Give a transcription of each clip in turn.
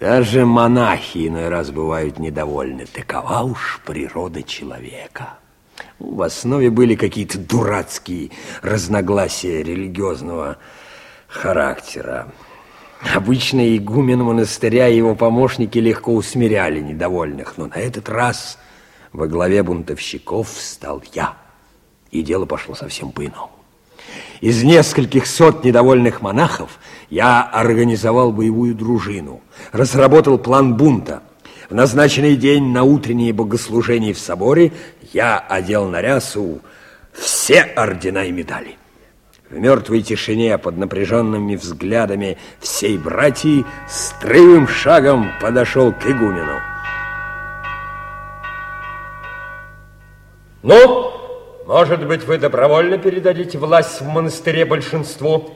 Даже монахи иной раз бывают недовольны. Такова уж природа человека. В основе были какие-то дурацкие разногласия религиозного характера. Обычно игумен монастыря и его помощники легко усмиряли недовольных, но на этот раз во главе бунтовщиков стал я. И дело пошло совсем по-иному. Из нескольких сот недовольных монахов я организовал боевую дружину, разработал план бунта. В назначенный день на утреннее богослужение в соборе я одел на рясу все ордена и медали. В мертвой тишине под напряженными взглядами всей братьи строевым шагом подошел к игумену. Ну, может быть, вы добровольно передадите власть в монастыре большинству?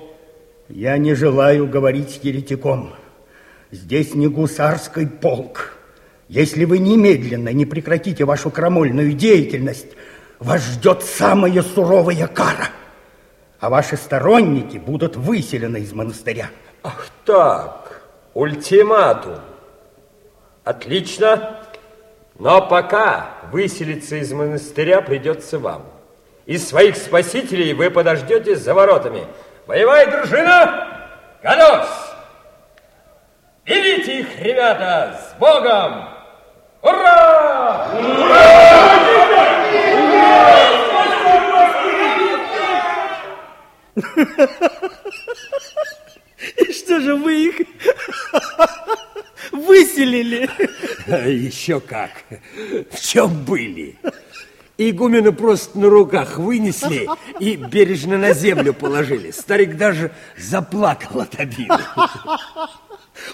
Я не желаю говорить еретиком. Здесь не гусарский полк. Если вы немедленно не прекратите вашу крамольную деятельность, вас ждет самая суровая кара – а ваши сторонники будут выселены из монастыря. Ах так, ультиматум. Отлично. Но пока выселиться из монастыря придется вам. Из своих спасителей вы подождете за воротами. Боевая дружина, готовь! Берите их, ребята, с Богом! Ура! Ура! И что же вы их выселили? Еще как. В чем были? Игумену просто на руках вынесли и бережно на землю положили. Старик даже заплакал от обиды.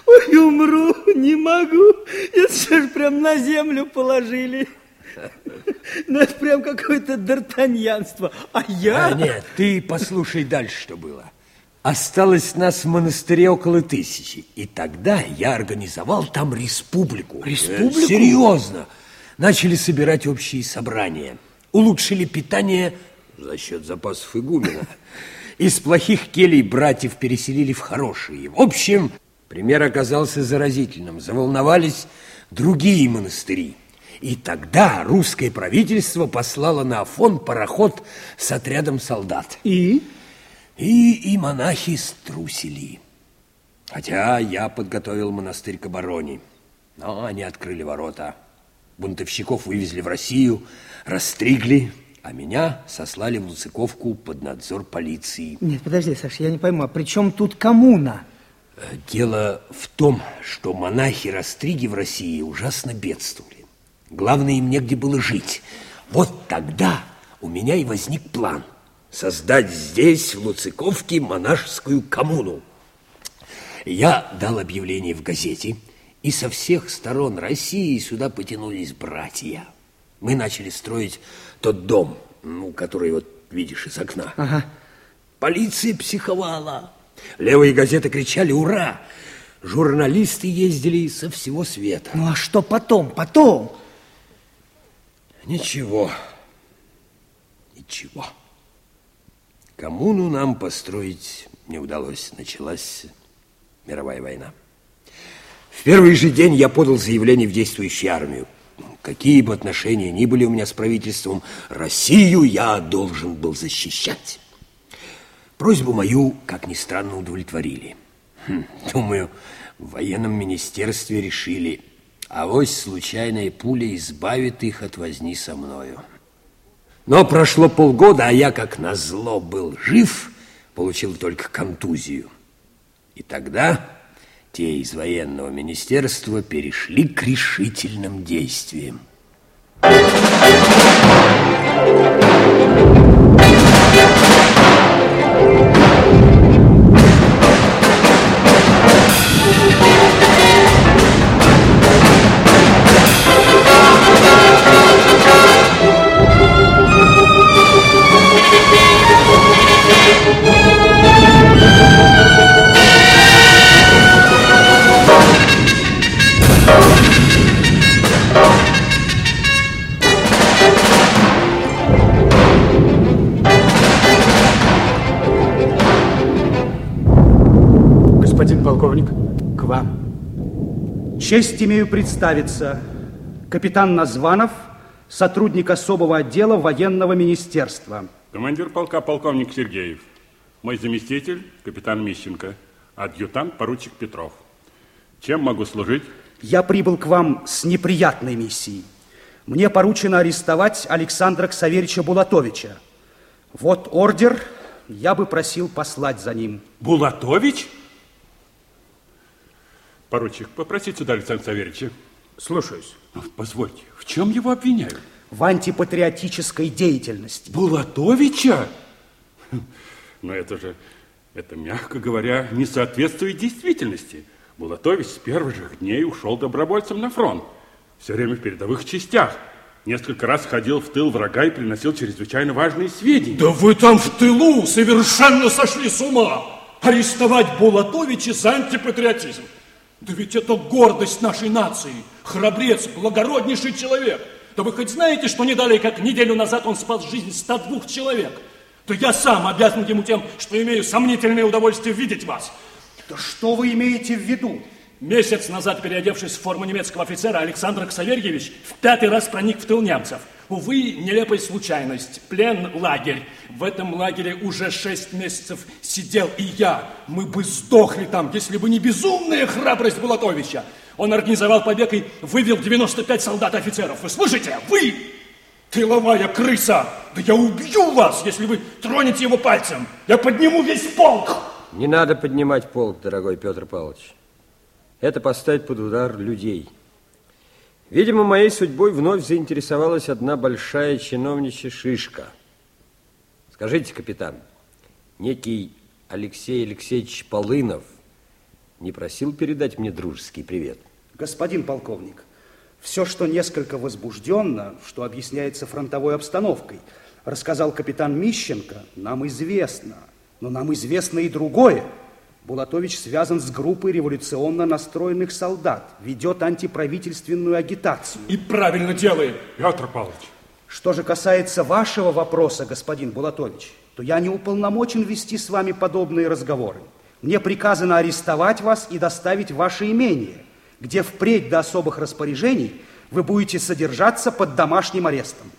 Ой, умру, не могу. Это же прям на землю положили. Ну, это прям какое-то д'Артаньянство. А я... А нет, ты послушай дальше, что было. Осталось нас в монастыре около тысячи. И тогда я организовал там республику. Республику? Э, серьезно. Начали собирать общие собрания. Улучшили питание за счет запасов игумена. Из плохих келей братьев переселили в хорошие. В общем, пример оказался заразительным. Заволновались другие монастыри. И тогда русское правительство послало на Афон пароход с отрядом солдат. И? И, и монахи струсили. Хотя я подготовил монастырь к обороне. Но они открыли ворота. Бунтовщиков вывезли в Россию, расстригли, а меня сослали в Луциковку под надзор полиции. Нет, подожди, Саша, я не пойму, а при чем тут коммуна? Э, дело в том, что монахи-растриги в России ужасно бедствовали. Главное, им негде было жить. Вот тогда у меня и возник план создать здесь, в Луциковке, монашескую коммуну. Я дал объявление в газете, и со всех сторон России сюда потянулись братья. Мы начали строить тот дом, ну, который вот видишь из окна. Ага. Полиция психовала. Левые газеты кричали «Ура!». Журналисты ездили со всего света. Ну, а что потом? Потом? Ничего. Ничего. Коммуну нам построить не удалось. Началась мировая война. В первый же день я подал заявление в действующую армию. Какие бы отношения ни были у меня с правительством, Россию я должен был защищать. Просьбу мою, как ни странно, удовлетворили. Хм, думаю, в военном министерстве решили, а вось случайная пуля избавит их от возни со мною. Но прошло полгода, а я, как назло, был жив, получил только контузию. И тогда те из военного министерства перешли к решительным действиям. Честь имею представиться. Капитан Названов, сотрудник особого отдела военного министерства. Командир полка полковник Сергеев. Мой заместитель капитан Мищенко. Адъютант поручик Петров. Чем могу служить? Я прибыл к вам с неприятной миссией. Мне поручено арестовать Александра Ксаверича Булатовича. Вот ордер, я бы просил послать за ним. Булатович? Поручик, попросите сюда Александра Саверича. Слушаюсь. Позвольте, в чем его обвиняют? В антипатриотической деятельности. Булатовича? Но это же, это, мягко говоря, не соответствует действительности. Булатович с первых же дней ушел добровольцем на фронт. Все время в передовых частях. Несколько раз ходил в тыл врага и приносил чрезвычайно важные сведения. Да вы там в тылу совершенно сошли с ума! Арестовать Булатовича за антипатриотизм. Да ведь это гордость нашей нации. Храбрец, благороднейший человек. Да вы хоть знаете, что не далее, как неделю назад он спас жизнь 102 человек? Да я сам обязан ему тем, что имею сомнительное удовольствие видеть вас. Да что вы имеете в виду? Месяц назад, переодевшись в форму немецкого офицера, Александр Ксаверьевич в пятый раз проник в тыл немцев. Увы, нелепая случайность. Плен, лагерь. В этом лагере уже шесть месяцев сидел и я. Мы бы сдохли там, если бы не безумная храбрость Булатовича. Он организовал побег и вывел 95 солдат-офицеров. Вы слышите? Вы! Тыловая крыса! Да я убью вас, если вы тронете его пальцем! Я подниму весь полк! Не надо поднимать полк, дорогой Петр Павлович. Это поставить под удар людей. Видимо, моей судьбой вновь заинтересовалась одна большая чиновничья шишка. Скажите, капитан, некий Алексей Алексеевич Полынов не просил передать мне дружеский привет? Господин полковник, все, что несколько возбужденно, что объясняется фронтовой обстановкой, рассказал капитан Мищенко, нам известно. Но нам известно и другое. Булатович связан с группой революционно настроенных солдат, ведет антиправительственную агитацию. И правильно делает. Петр Павлович. Что же касается вашего вопроса, господин Булатович, то я не уполномочен вести с вами подобные разговоры. Мне приказано арестовать вас и доставить в ваше имение, где впредь до особых распоряжений вы будете содержаться под домашним арестом.